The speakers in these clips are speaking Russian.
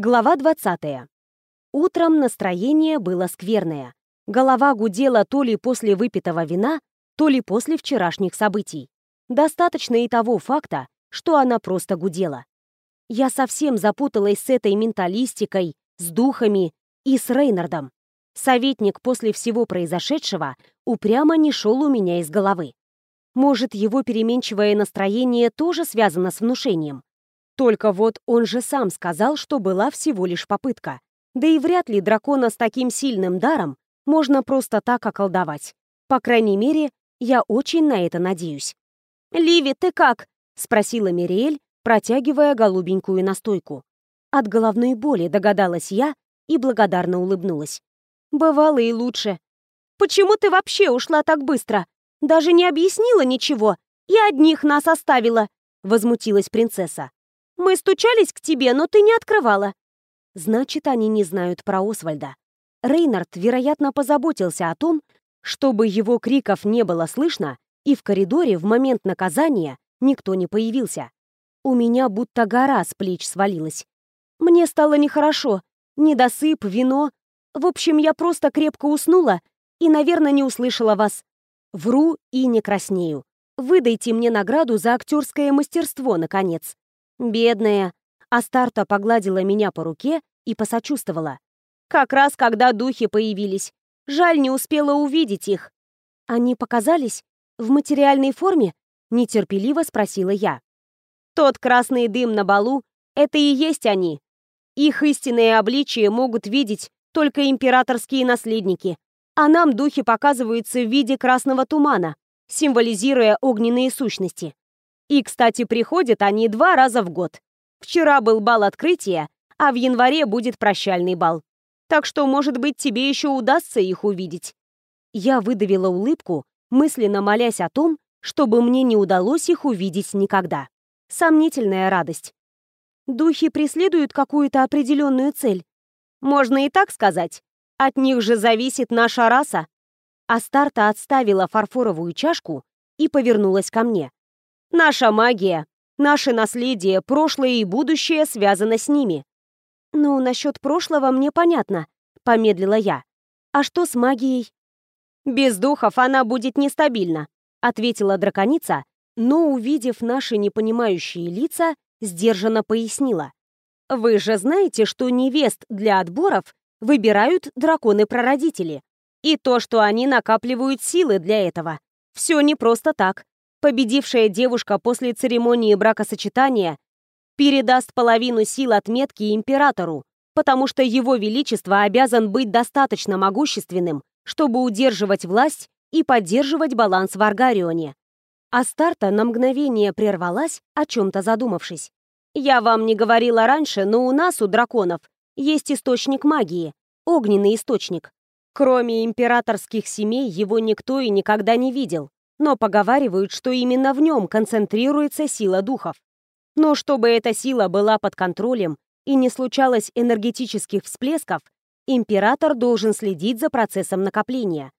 Глава 20. Утром настроение было скверное. Голова гудела то ли после выпитого вина, то ли после вчерашних событий. Достаточно и того факта, что она просто гудела. Я совсем запуталась с этой менталистикой, с духами и с Рейнардом. Советник после всего произошедшего упрямо не шел у меня из головы. Может, его переменчивое настроение тоже связано с внушением? Только вот он же сам сказал, что была всего лишь попытка. Да и вряд ли дракона с таким сильным даром можно просто так околдовать. По крайней мере, я очень на это надеюсь. «Ливи, ты как?» — спросила Мириэль, протягивая голубенькую настойку. От головной боли догадалась я и благодарно улыбнулась. «Бывало и лучше». «Почему ты вообще ушла так быстро? Даже не объяснила ничего и одних нас оставила», — возмутилась принцесса. Мы стучались к тебе, но ты не открывала. Значит, они не знают про Освальда. Рейнард, вероятно, позаботился о том, чтобы его криков не было слышно, и в коридоре в момент наказания никто не появился. У меня будто гора с плеч свалилась. Мне стало нехорошо. Недосып, вино. В общем, я просто крепко уснула и, наверное, не услышала вас. Вру и не краснею. Выдайте мне награду за актерское мастерство, наконец. Бедная. Астарта погладила меня по руке и посочувствовала. Как раз когда духи появились. Жаль, не успела увидеть их. Они показались в материальной форме? Нетерпеливо спросила я. Тот красный дым на балу — это и есть они. Их истинное обличие могут видеть только императорские наследники, а нам духи показываются в виде красного тумана, символизируя огненные сущности. И, кстати, приходят они два раза в год. Вчера был бал открытия, а в январе будет прощальный бал. Так что, может быть, тебе еще удастся их увидеть. Я выдавила улыбку, мысленно молясь о том, чтобы мне не удалось их увидеть никогда. Сомнительная радость. Духи преследуют какую-то определенную цель. Можно и так сказать. От них же зависит наша раса. Астарта отставила фарфоровую чашку и повернулась ко мне. Наша магия, наше наследие, прошлое и будущее связано с ними. Ну, насчет прошлого мне понятно, помедлила я. А что с магией? Без духов она будет нестабильна, ответила драконица, но, увидев наши непонимающие лица, сдержанно пояснила. Вы же знаете, что невест для отборов выбирают драконы-прародители. И то, что они накапливают силы для этого. Все не просто так. Победившая девушка после церемонии бракосочетания передаст половину сил отметки императору, потому что его величество обязан быть достаточно могущественным, чтобы удерживать власть и поддерживать баланс в Аргарионе. Астарта на мгновение прервалась, о чем-то задумавшись. «Я вам не говорила раньше, но у нас, у драконов, есть источник магии, огненный источник. Кроме императорских семей его никто и никогда не видел но поговаривают, что именно в нем концентрируется сила духов. Но чтобы эта сила была под контролем и не случалось энергетических всплесков, император должен следить за процессом накопления.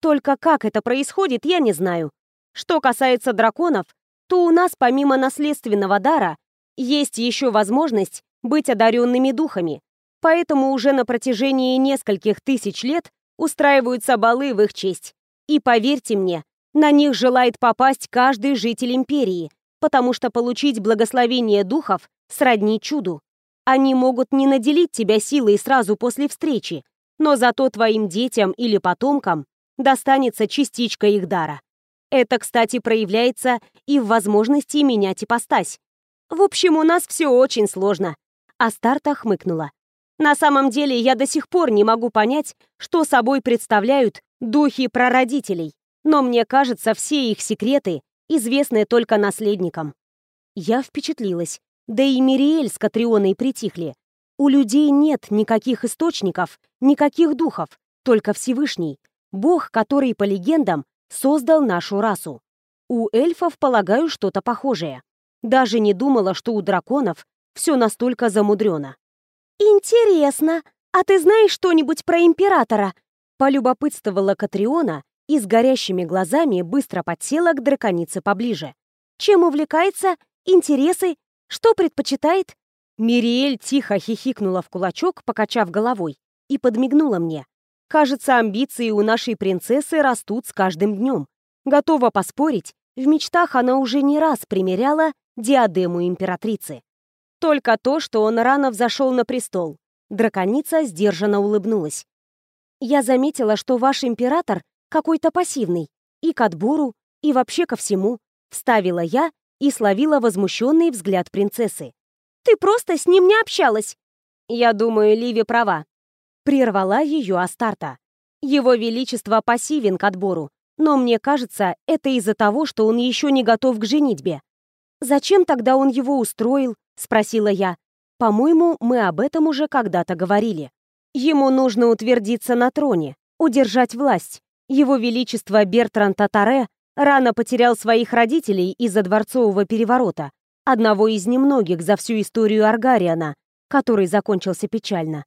Только как это происходит, я не знаю. Что касается драконов, то у нас помимо наследственного дара есть еще возможность быть одаренными духами, поэтому уже на протяжении нескольких тысяч лет устраиваются балы в их честь. И поверьте мне, на них желает попасть каждый житель империи, потому что получить благословение духов сродни чуду. Они могут не наделить тебя силой сразу после встречи, но зато твоим детям или потомкам достанется частичка их дара. Это, кстати, проявляется и в возможности менять ипостась. В общем, у нас все очень сложно. Астарта хмыкнула. На самом деле, я до сих пор не могу понять, что собой представляют духи прародителей но мне кажется, все их секреты известны только наследникам. Я впечатлилась, да и Мириэль с Катрионой притихли. У людей нет никаких источников, никаких духов, только Всевышний, Бог, который, по легендам, создал нашу расу. У эльфов, полагаю, что-то похожее. Даже не думала, что у драконов все настолько замудрено. «Интересно, а ты знаешь что-нибудь про императора?» полюбопытствовала Катриона, и с горящими глазами быстро подсела к драконице поближе. Чем увлекается? Интересы? Что предпочитает? Мириэль тихо хихикнула в кулачок, покачав головой, и подмигнула мне. Кажется, амбиции у нашей принцессы растут с каждым днем. Готова поспорить, в мечтах она уже не раз примеряла диадему императрицы. Только то, что он рано взошел на престол. Драконица сдержанно улыбнулась. «Я заметила, что ваш император какой-то пассивный. И к отбору, и вообще ко всему», — вставила я и словила возмущенный взгляд принцессы. «Ты просто с ним не общалась!» «Я думаю, Ливи права», — прервала ее Астарта. «Его Величество пассивен к отбору, но мне кажется, это из-за того, что он еще не готов к женитьбе». «Зачем тогда он его устроил?» — спросила я. «По-моему, мы об этом уже когда-то говорили. Ему нужно утвердиться на троне, удержать власть. Его Величество Бертран Татаре рано потерял своих родителей из-за дворцового переворота, одного из немногих за всю историю Аргариана, который закончился печально.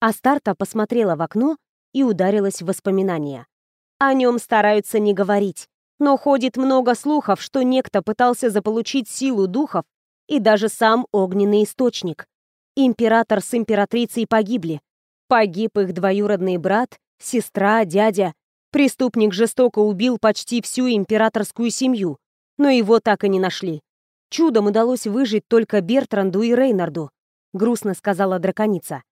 Астарта посмотрела в окно и ударилась в воспоминания. О нем стараются не говорить, но ходит много слухов, что некто пытался заполучить силу духов и даже сам огненный источник. Император с императрицей погибли. Погиб их двоюродный брат, сестра, дядя. Преступник жестоко убил почти всю императорскую семью, но его так и не нашли. Чудом удалось выжить только Бертранду и Рейнарду, грустно сказала драконица.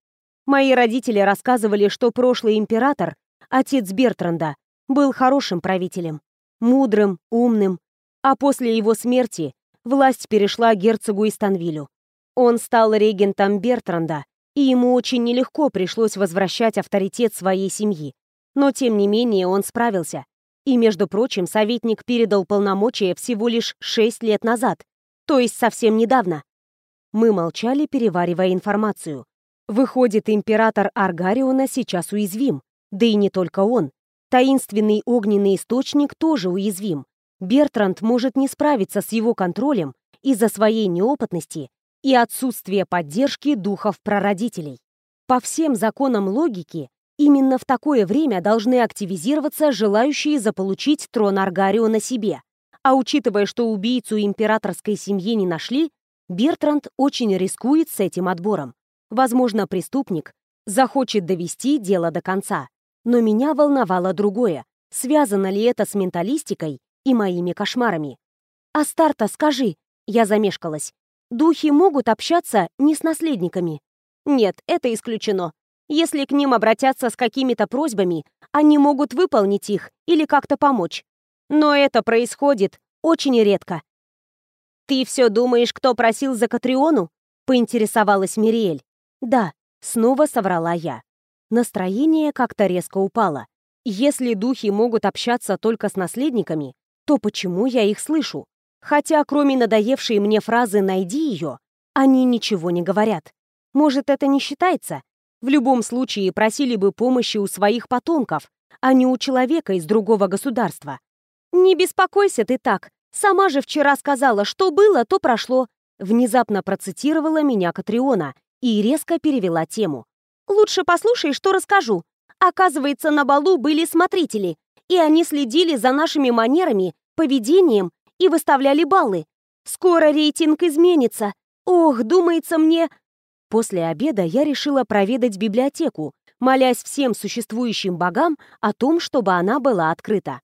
Мои родители рассказывали, что прошлый император, отец Бертранда, был хорошим правителем, мудрым, умным, а после его смерти власть перешла герцогу Истанвилю. Он стал регентом Бертранда, и ему очень нелегко пришлось возвращать авторитет своей семьи. Но тем не менее он справился. И, между прочим, советник передал полномочия всего лишь шесть лет назад, то есть совсем недавно. Мы молчали, переваривая информацию. Выходит, император Аргариона сейчас уязвим. Да и не только он. Таинственный огненный источник тоже уязвим. Бертранд может не справиться с его контролем из-за своей неопытности и отсутствия поддержки духов-прародителей. По всем законам логики, именно в такое время должны активизироваться желающие заполучить трон Аргариона себе. А учитывая, что убийцу императорской семьи не нашли, Бертранд очень рискует с этим отбором. Возможно, преступник захочет довести дело до конца. Но меня волновало другое. Связано ли это с менталистикой и моими кошмарами? «Астарта, скажи!» Я замешкалась. «Духи могут общаться не с наследниками?» «Нет, это исключено. Если к ним обратятся с какими-то просьбами, они могут выполнить их или как-то помочь. Но это происходит очень редко. «Ты все думаешь, кто просил за Катриону?» — поинтересовалась Мириэль. «Да», — снова соврала я. Настроение как-то резко упало. Если духи могут общаться только с наследниками, то почему я их слышу? Хотя, кроме надоевшей мне фразы «найди ее», они ничего не говорят. Может, это не считается? В любом случае просили бы помощи у своих потомков, а не у человека из другого государства. «Не беспокойся ты так. Сама же вчера сказала, что было, то прошло». Внезапно процитировала меня Катриона и резко перевела тему. «Лучше послушай, что расскажу. Оказывается, на балу были смотрители, и они следили за нашими манерами, поведением и выставляли баллы. Скоро рейтинг изменится. Ох, думается мне...» После обеда я решила проведать библиотеку, молясь всем существующим богам о том, чтобы она была открыта.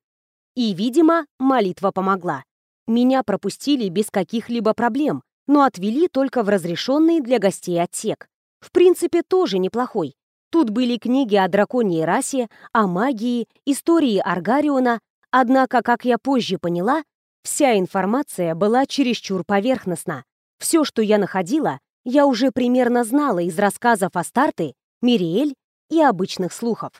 И, видимо, молитва помогла. Меня пропустили без каких-либо проблем, но отвели только в разрешенный для гостей отсек. В принципе, тоже неплохой. Тут были книги о драконьей расе, о магии, истории Аргариона, однако, как я позже поняла, вся информация была чересчур поверхностна. Все, что я находила, я уже примерно знала из рассказов о Старты, Мириэль и обычных слухов.